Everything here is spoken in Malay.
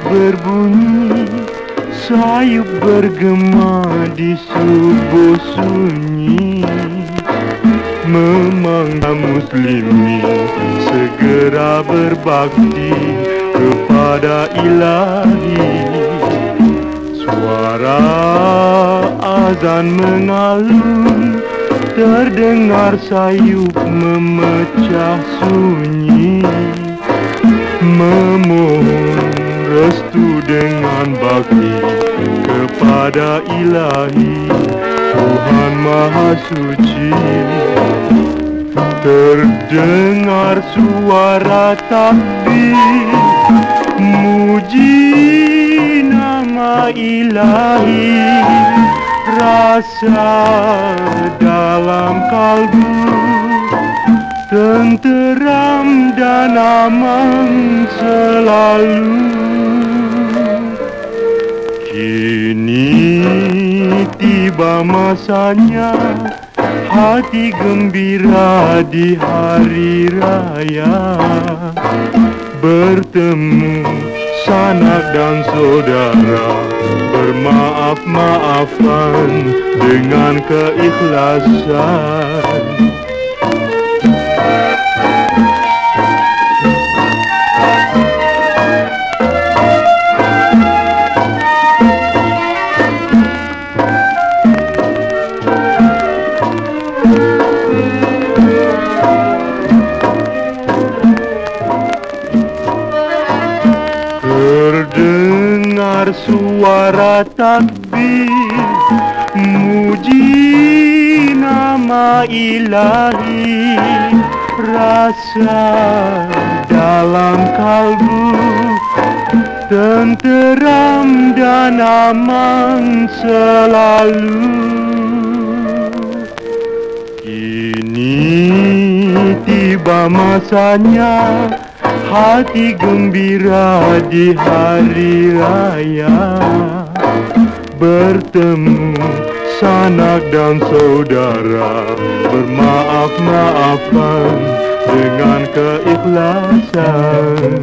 berbunyi Sayup bergema di subuh sunyi. Memanglah muslimin segera berbakti kepada ilahi. Suara azan mengalun Terdengar sayup memecah sunyi Memohon restu dengan bakti Kepada ilahi. Tuhan Maha Suci Terdengar suara takbir Muji nama ilahi Rasa dalam kalbu Tenteram dan aman selalu. Kini tiba masanya Hati gembira di hari raya. Bertemu sanak dan saudara Bermaaf-maafan dengan keikhlasan Terdengar suara takbir Muji nama ilahi. Rasa dalam kalbu Tenteram dan aman selalu. Kini tiba masanya hati gembira di hari raya. Bertemu sanak dan saudara. Bermaaf-maafan dengan keikhlasan